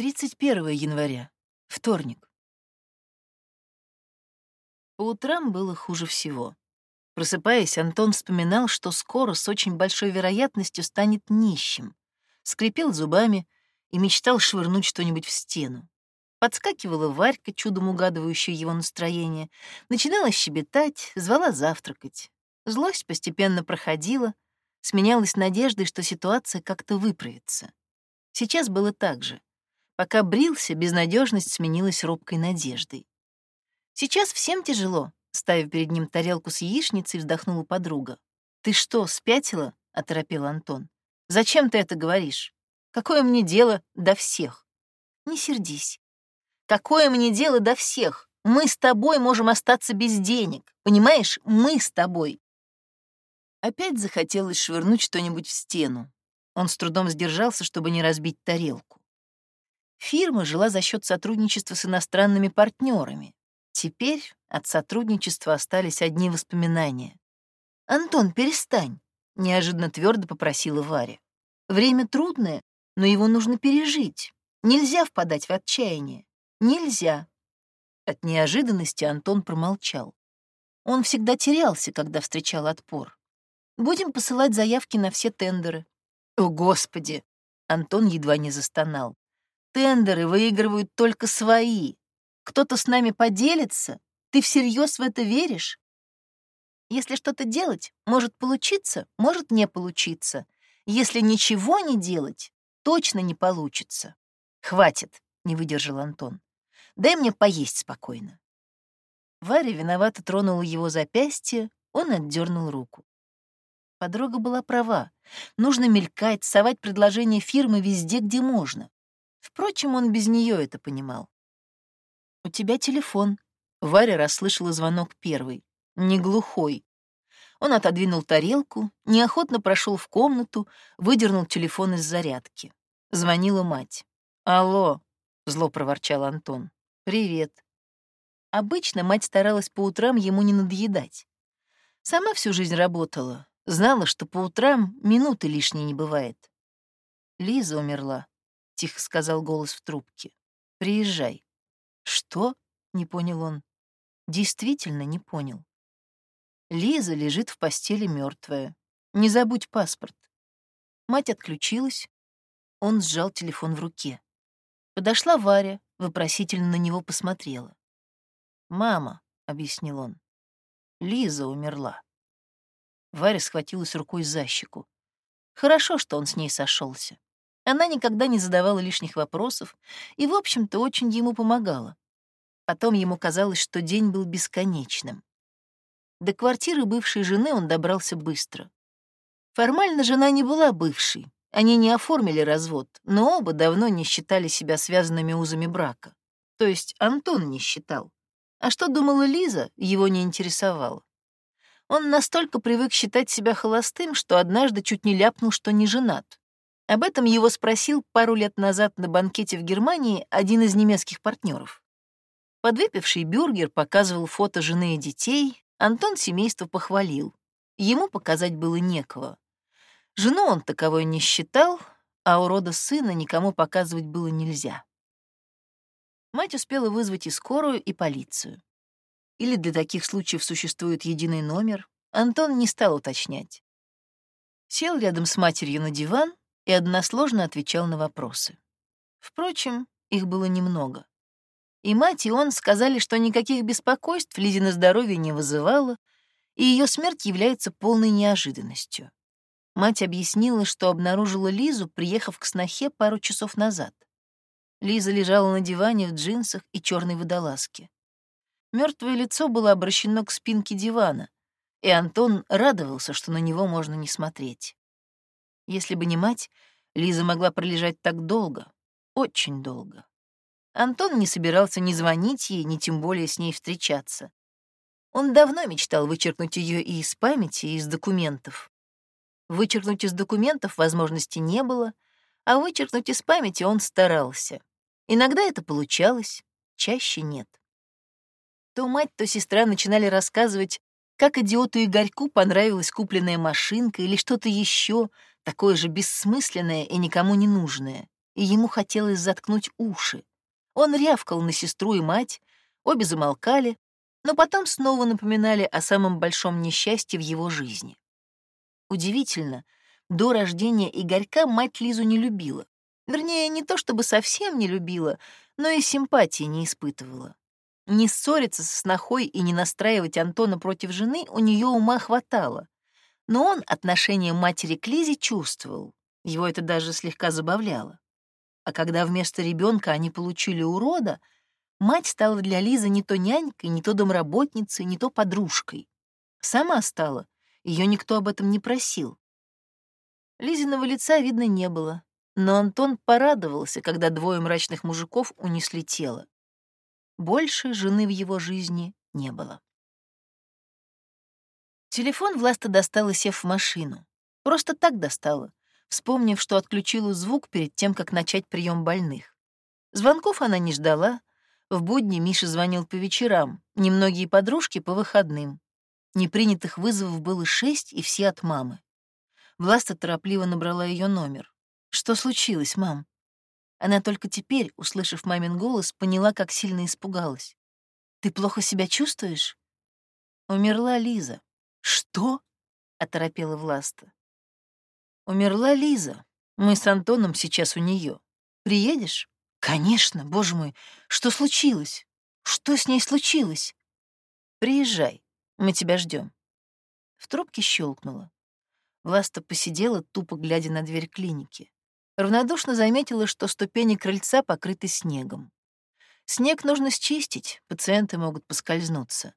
31 января, вторник. По утрам было хуже всего. Просыпаясь, Антон вспоминал, что скоро с очень большой вероятностью станет нищим. Скрипел зубами и мечтал швырнуть что-нибудь в стену. Подскакивала Варька, чудом угадывающая его настроение, начинала щебетать, звала завтракать. Злость постепенно проходила, сменялась надеждой, что ситуация как-то выправится. Сейчас было так же. Пока брился, безнадежность сменилась робкой надеждой. Сейчас всем тяжело, ставив перед ним тарелку с яичницей, вздохнула подруга. «Ты что, спятила?» — оторопел Антон. «Зачем ты это говоришь? Какое мне дело до всех?» «Не сердись. Какое мне дело до всех? Мы с тобой можем остаться без денег. Понимаешь, мы с тобой». Опять захотелось швырнуть что-нибудь в стену. Он с трудом сдержался, чтобы не разбить тарелку. Фирма жила за счет сотрудничества с иностранными партнерами. Теперь от сотрудничества остались одни воспоминания. «Антон, перестань», — неожиданно твердо попросила Варя. «Время трудное, но его нужно пережить. Нельзя впадать в отчаяние. Нельзя». От неожиданности Антон промолчал. Он всегда терялся, когда встречал отпор. «Будем посылать заявки на все тендеры». «О, Господи!» — Антон едва не застонал. Тендеры выигрывают только свои. Кто-то с нами поделится? Ты всерьез в это веришь? Если что-то делать, может получиться, может не получиться. Если ничего не делать, точно не получится. Хватит, не выдержал Антон. Дай мне поесть спокойно. Варя виновато тронула его запястье, он отдернул руку. Подруга была права. Нужно мелькать, совать предложения фирмы везде, где можно. Впрочем, он без нее это понимал. «У тебя телефон». Варя расслышала звонок первый. Не глухой. Он отодвинул тарелку, неохотно прошел в комнату, выдернул телефон из зарядки. Звонила мать. «Алло», — зло проворчал Антон. «Привет». Обычно мать старалась по утрам ему не надоедать. Сама всю жизнь работала, знала, что по утрам минуты лишней не бывает. Лиза умерла тихо сказал голос в трубке. Приезжай. Что? Не понял он. Действительно не понял. Лиза лежит в постели мертвая. Не забудь паспорт. Мать отключилась. Он сжал телефон в руке. Подошла Варя, вопросительно на него посмотрела. «Мама», — объяснил он, — «Лиза умерла». Варя схватилась рукой за щеку. Хорошо, что он с ней сошелся. Она никогда не задавала лишних вопросов и, в общем-то, очень ему помогала. Потом ему казалось, что день был бесконечным. До квартиры бывшей жены он добрался быстро. Формально жена не была бывшей, они не оформили развод, но оба давно не считали себя связанными узами брака. То есть Антон не считал. А что думала Лиза, его не интересовало. Он настолько привык считать себя холостым, что однажды чуть не ляпнул, что не женат. Об этом его спросил пару лет назад на банкете в Германии один из немецких партнеров. Подвыпивший бюргер показывал фото жены и детей, Антон семейство похвалил. Ему показать было некого. Жену он таковой не считал, а у рода сына никому показывать было нельзя. Мать успела вызвать и скорую, и полицию. Или для таких случаев существует единый номер, Антон не стал уточнять. Сел рядом с матерью на диван и односложно отвечал на вопросы. Впрочем, их было немного. И мать, и он сказали, что никаких беспокойств Лизе на здоровье не вызывало, и ее смерть является полной неожиданностью. Мать объяснила, что обнаружила Лизу, приехав к снохе пару часов назад. Лиза лежала на диване в джинсах и черной водолазке. Мертвое лицо было обращено к спинке дивана, и Антон радовался, что на него можно не смотреть. Если бы не мать, Лиза могла пролежать так долго, очень долго. Антон не собирался ни звонить ей, ни тем более с ней встречаться. Он давно мечтал вычеркнуть ее и из памяти, и из документов. Вычеркнуть из документов возможности не было, а вычеркнуть из памяти он старался. Иногда это получалось, чаще нет. То мать, то сестра начинали рассказывать, как идиоту Игорьку понравилась купленная машинка или что-то еще, такое же бессмысленное и никому не нужное. и ему хотелось заткнуть уши. Он рявкал на сестру и мать, обе замолкали, но потом снова напоминали о самом большом несчастье в его жизни. Удивительно, до рождения Игорька мать Лизу не любила. Вернее, не то чтобы совсем не любила, но и симпатии не испытывала. Не ссориться со снохой и не настраивать Антона против жены у нее ума хватало. Но он отношение матери к Лизе чувствовал. Его это даже слегка забавляло. А когда вместо ребенка они получили урода, мать стала для Лизы не то нянькой, не то домработницей, не то подружкой. Сама стала, ее никто об этом не просил. Лизиного лица видно не было, но Антон порадовался, когда двое мрачных мужиков унесли тело. Больше жены в его жизни не было. Телефон Власта достала, сев в машину. Просто так достала, вспомнив, что отключила звук перед тем, как начать прием больных. Звонков она не ждала. В будни Миша звонил по вечерам, немногие подружки — по выходным. Непринятых вызовов было шесть, и все от мамы. Власта торопливо набрала ее номер. «Что случилось, мам?» Она только теперь, услышав мамин голос, поняла, как сильно испугалась. «Ты плохо себя чувствуешь?» «Умерла Лиза». «Что?» — оторопела Власта. «Умерла Лиза. Мы с Антоном сейчас у нее. Приедешь?» «Конечно, боже мой. Что случилось? Что с ней случилось?» «Приезжай. Мы тебя ждем. В трубке щелкнуло. Власта посидела, тупо глядя на дверь клиники. Равнодушно заметила, что ступени крыльца покрыты снегом. Снег нужно счистить, пациенты могут поскользнуться.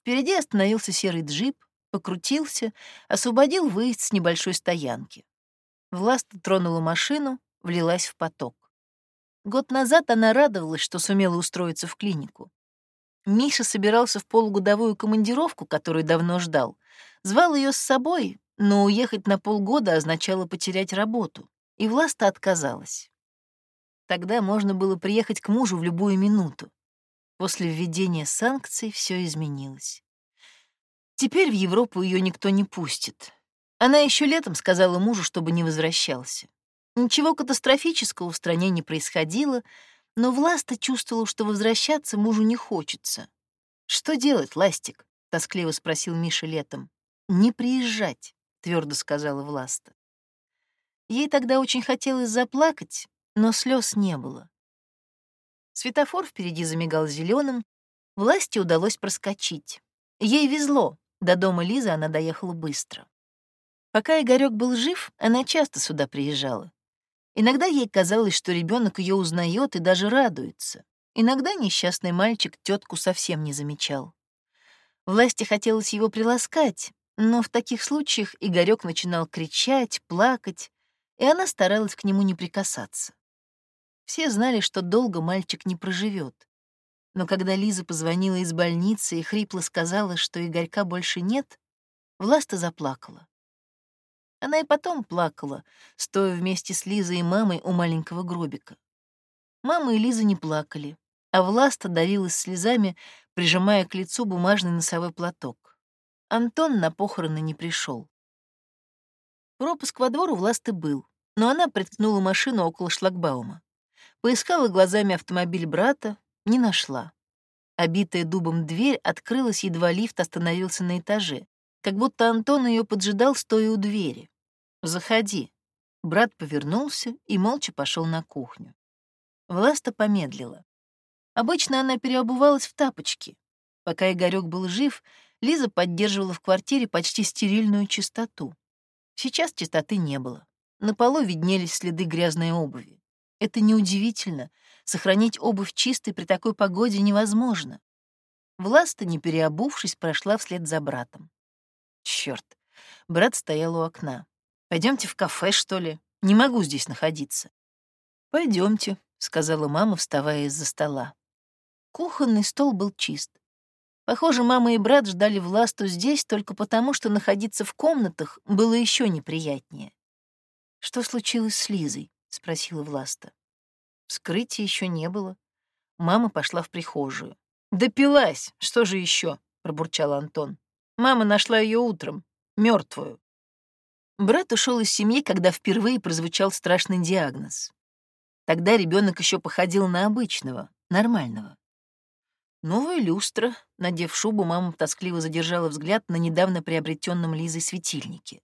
Впереди остановился серый джип, покрутился, освободил выезд с небольшой стоянки. Власта тронула машину, влилась в поток. Год назад она радовалась, что сумела устроиться в клинику. Миша собирался в полугодовую командировку, которую давно ждал. Звал ее с собой, но уехать на полгода означало потерять работу, и Власта отказалась. Тогда можно было приехать к мужу в любую минуту. После введения санкций все изменилось. Теперь в Европу ее никто не пустит. Она еще летом сказала мужу, чтобы не возвращался. Ничего катастрофического в стране не происходило, но Власта чувствовала, что возвращаться мужу не хочется. «Что делать, Ластик?» — тоскливо спросил Миша летом. «Не приезжать», — твердо сказала Власта. Ей тогда очень хотелось заплакать, но слез не было. Светофор впереди замигал зеленым, Власти удалось проскочить. Ей везло, до дома Лизы она доехала быстро. Пока Игорек был жив, она часто сюда приезжала. Иногда ей казалось, что ребенок ее узнает и даже радуется. Иногда несчастный мальчик тетку совсем не замечал. Власти хотелось его приласкать, но в таких случаях Игорек начинал кричать, плакать, и она старалась к нему не прикасаться. Все знали, что долго мальчик не проживет. Но когда Лиза позвонила из больницы и хрипло сказала, что Игорька больше нет, Власта заплакала. Она и потом плакала, стоя вместе с Лизой и мамой у маленького гробика. Мама и Лиза не плакали, а Власта давилась слезами, прижимая к лицу бумажный носовой платок. Антон на похороны не пришел. Пропуск во двор у Власты был, но она приткнула машину около шлагбаума. Поискала глазами автомобиль брата, не нашла. Обитая дубом дверь открылась, едва лифт остановился на этаже, как будто Антон ее поджидал, стоя у двери. «Заходи». Брат повернулся и молча пошел на кухню. Власта помедлила. Обычно она переобувалась в тапочки. Пока Игорек был жив, Лиза поддерживала в квартире почти стерильную чистоту. Сейчас чистоты не было. На полу виднелись следы грязной обуви. Это неудивительно. Сохранить обувь чистой при такой погоде невозможно. Власта, не переобувшись, прошла вслед за братом. Черт! Брат стоял у окна. Пойдемте в кафе, что ли? Не могу здесь находиться. Пойдемте, сказала мама, вставая из-за стола. Кухонный стол был чист. Похоже, мама и брат ждали Власту здесь только потому, что находиться в комнатах было еще неприятнее. «Что случилось с Лизой?» — спросила Власта. Вскрытия еще не было. Мама пошла в прихожую. «Допилась! Что же еще? пробурчал Антон. «Мама нашла ее утром, мертвую. Брат ушел из семьи, когда впервые прозвучал страшный диагноз. Тогда ребенок еще походил на обычного, нормального. Новая люстра, надев шубу, мама тоскливо задержала взгляд на недавно приобретенном Лизой светильнике.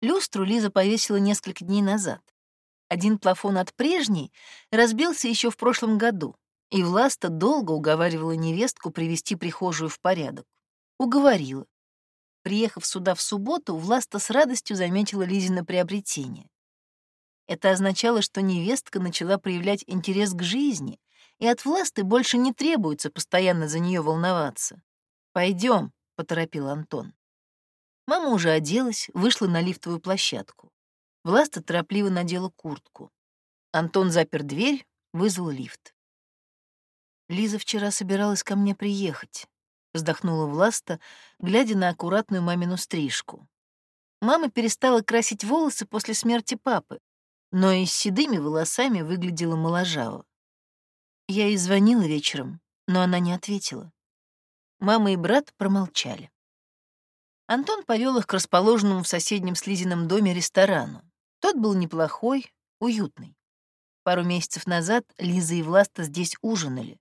Люстру Лиза повесила несколько дней назад. Один плафон от прежней разбился еще в прошлом году, и Власта долго уговаривала невестку привести прихожую в порядок. Уговорила. Приехав сюда в субботу, Власта с радостью заметила Лизина приобретение. Это означало, что невестка начала проявлять интерес к жизни, и от Власты больше не требуется постоянно за нее волноваться. Пойдем, поторопил Антон. Мама уже оделась, вышла на лифтовую площадку. Власта торопливо надела куртку. Антон запер дверь, вызвал лифт. «Лиза вчера собиралась ко мне приехать», — вздохнула Власта, глядя на аккуратную мамину стрижку. Мама перестала красить волосы после смерти папы, но и с седыми волосами выглядела моложаво. Я ей звонила вечером, но она не ответила. Мама и брат промолчали. Антон повел их к расположенному в соседнем слизином доме ресторану. Тот был неплохой, уютный. Пару месяцев назад Лиза и Власта здесь ужинали.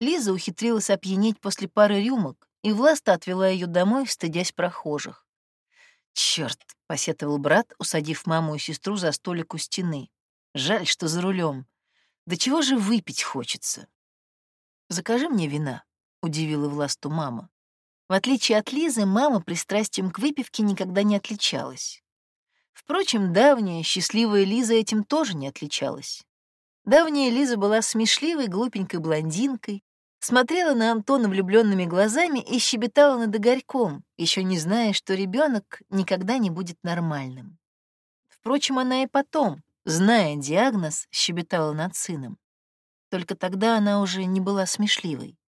Лиза ухитрилась опьянеть после пары рюмок, и Власта отвела ее домой, стыдясь прохожих. Черт, посетовал брат, усадив маму и сестру за столик у стены. «Жаль, что за рулем. Да чего же выпить хочется?» «Закажи мне вина», — удивила Власту мама. В отличие от Лизы, мама пристрастием к выпивке никогда не отличалась. Впрочем, давняя, счастливая Лиза этим тоже не отличалась. Давняя Лиза была смешливой, глупенькой блондинкой, смотрела на Антона влюбленными глазами и щебетала над огорьком, еще не зная, что ребенок никогда не будет нормальным. Впрочем, она и потом, зная диагноз, щебетала над сыном. Только тогда она уже не была смешливой.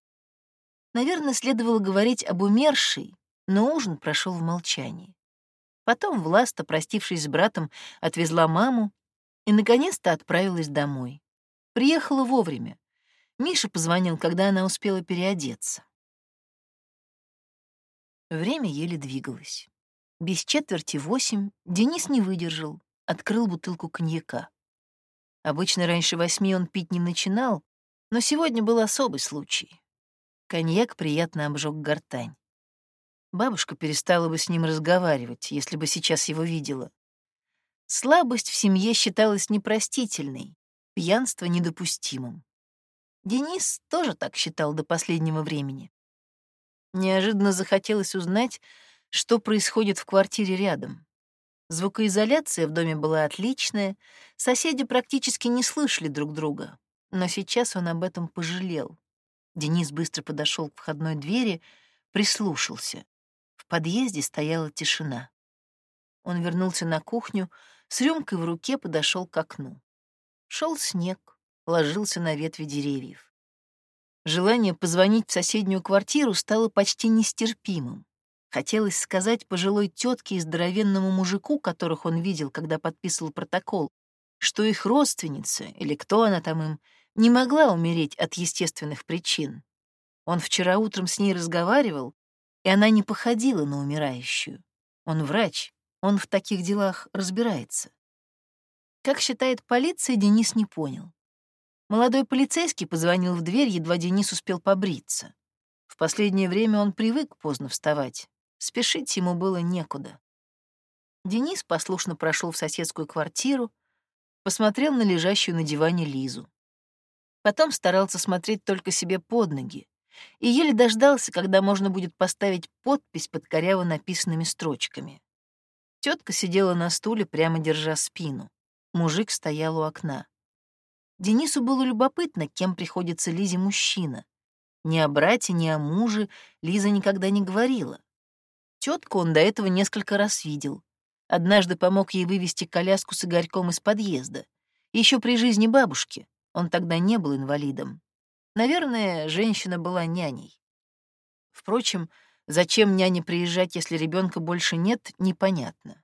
Наверное, следовало говорить об умершей, но ужин прошел в молчании. Потом Власта, простившись с братом, отвезла маму и, наконец-то, отправилась домой. Приехала вовремя. Миша позвонил, когда она успела переодеться. Время еле двигалось. Без четверти восемь Денис не выдержал, открыл бутылку коньяка. Обычно раньше восьми он пить не начинал, но сегодня был особый случай. Коньяк приятно обжег гортань. Бабушка перестала бы с ним разговаривать, если бы сейчас его видела. Слабость в семье считалась непростительной, пьянство недопустимым. Денис тоже так считал до последнего времени. Неожиданно захотелось узнать, что происходит в квартире рядом. Звукоизоляция в доме была отличная, соседи практически не слышали друг друга, но сейчас он об этом пожалел. Денис быстро подошел к входной двери, прислушался. Подъезде стояла тишина. Он вернулся на кухню, с рюмкой в руке подошел к окну. Шел снег, ложился на ветви деревьев. Желание позвонить в соседнюю квартиру стало почти нестерпимым. Хотелось сказать пожилой тетке и здоровенному мужику, которых он видел, когда подписывал протокол, что их родственница, или кто она там им, не могла умереть от естественных причин. Он вчера утром с ней разговаривал, и она не походила на умирающую. Он врач, он в таких делах разбирается. Как считает полиция, Денис не понял. Молодой полицейский позвонил в дверь, едва Денис успел побриться. В последнее время он привык поздно вставать. Спешить ему было некуда. Денис послушно прошел в соседскую квартиру, посмотрел на лежащую на диване Лизу. Потом старался смотреть только себе под ноги и еле дождался, когда можно будет поставить подпись под коряво написанными строчками. Тетка сидела на стуле, прямо держа спину. Мужик стоял у окна. Денису было любопытно, кем приходится Лизе мужчина. Ни о брате, ни о муже Лиза никогда не говорила. Тетку он до этого несколько раз видел. Однажды помог ей вывести коляску с Игорьком из подъезда. Еще при жизни бабушки. Он тогда не был инвалидом. Наверное, женщина была няней. Впрочем, зачем няне приезжать, если ребенка больше нет, непонятно.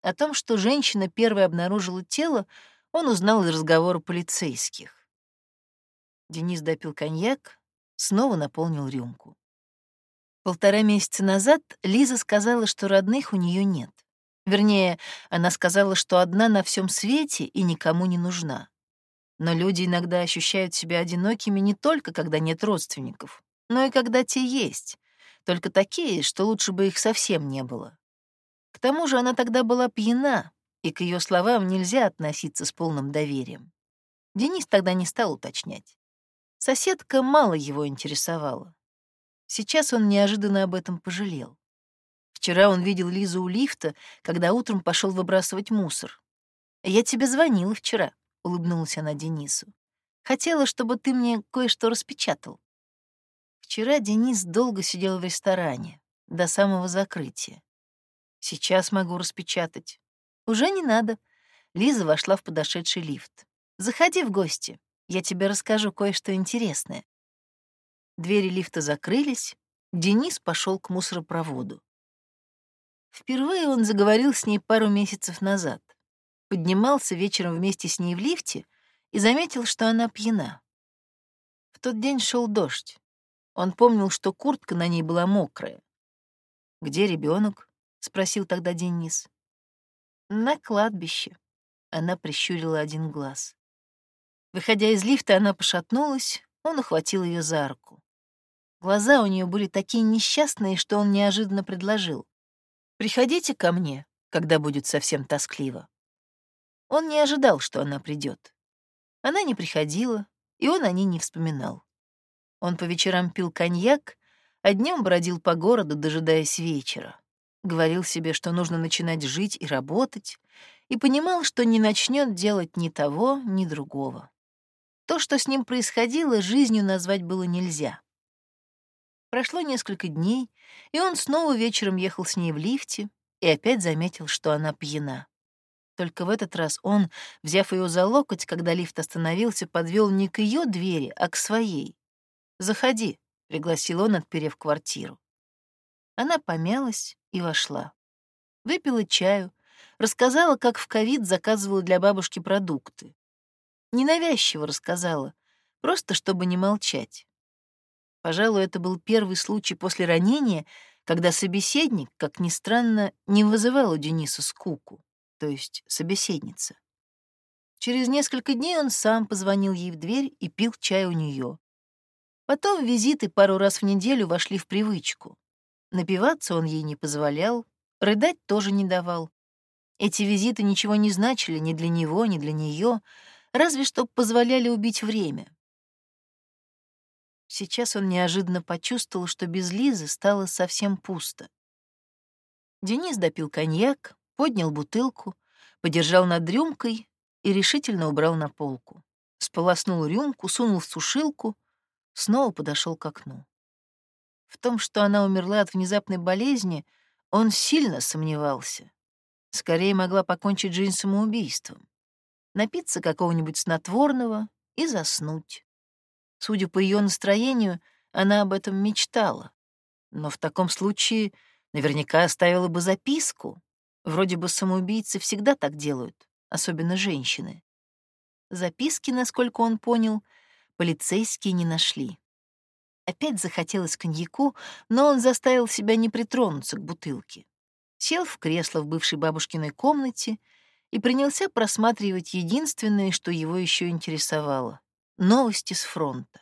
О том, что женщина первой обнаружила тело, он узнал из разговора полицейских. Денис допил коньяк, снова наполнил рюмку. Полтора месяца назад Лиза сказала, что родных у нее нет. Вернее, она сказала, что одна на всем свете и никому не нужна. Но люди иногда ощущают себя одинокими не только когда нет родственников, но и когда те есть, только такие, что лучше бы их совсем не было. К тому же она тогда была пьяна, и к ее словам нельзя относиться с полным доверием. Денис тогда не стал уточнять. Соседка мало его интересовала. Сейчас он неожиданно об этом пожалел. Вчера он видел Лизу у лифта, когда утром пошел выбрасывать мусор. «Я тебе звонила вчера», — улыбнулась она Денису. «Хотела, чтобы ты мне кое-что распечатал». Вчера Денис долго сидел в ресторане, до самого закрытия. Сейчас могу распечатать. Уже не надо. Лиза вошла в подошедший лифт. Заходи в гости. Я тебе расскажу кое-что интересное. Двери лифта закрылись. Денис пошел к мусоропроводу. Впервые он заговорил с ней пару месяцев назад. Поднимался вечером вместе с ней в лифте и заметил, что она пьяна. В тот день шел дождь. Он помнил, что куртка на ней была мокрая. Где ребенок? — спросил тогда Денис. «На кладбище». Она прищурила один глаз. Выходя из лифта, она пошатнулась, он ухватил ее за руку. Глаза у нее были такие несчастные, что он неожиданно предложил. «Приходите ко мне, когда будет совсем тоскливо». Он не ожидал, что она придет. Она не приходила, и он о ней не вспоминал. Он по вечерам пил коньяк, а днем бродил по городу, дожидаясь вечера говорил себе, что нужно начинать жить и работать, и понимал, что не начнет делать ни того, ни другого. То, что с ним происходило, жизнью назвать было нельзя. Прошло несколько дней, и он снова вечером ехал с ней в лифте и опять заметил, что она пьяна. Только в этот раз он, взяв ее за локоть, когда лифт остановился, подвел не к ее двери, а к своей. «Заходи», — пригласил он, отперев квартиру. Она помялась и вошла. Выпила чаю, рассказала, как в ковид заказывала для бабушки продукты. Ненавязчиво рассказала, просто чтобы не молчать. Пожалуй, это был первый случай после ранения, когда собеседник, как ни странно, не вызывал у Дениса скуку, то есть собеседница. Через несколько дней он сам позвонил ей в дверь и пил чай у нее. Потом визиты пару раз в неделю вошли в привычку. Напиваться он ей не позволял, рыдать тоже не давал. Эти визиты ничего не значили ни для него, ни для нее, разве что позволяли убить время. Сейчас он неожиданно почувствовал, что без Лизы стало совсем пусто. Денис допил коньяк, поднял бутылку, подержал над рюмкой и решительно убрал на полку. Сполоснул рюмку, сунул в сушилку, снова подошел к окну. В том, что она умерла от внезапной болезни, он сильно сомневался. Скорее могла покончить жизнь самоубийством. Напиться какого-нибудь снотворного и заснуть. Судя по ее настроению, она об этом мечтала. Но в таком случае наверняка оставила бы записку. Вроде бы самоубийцы всегда так делают, особенно женщины. Записки, насколько он понял, полицейские не нашли. Опять захотелось коньяку, но он заставил себя не притронуться к бутылке. Сел в кресло в бывшей бабушкиной комнате и принялся просматривать единственное, что его еще интересовало — новости с фронта.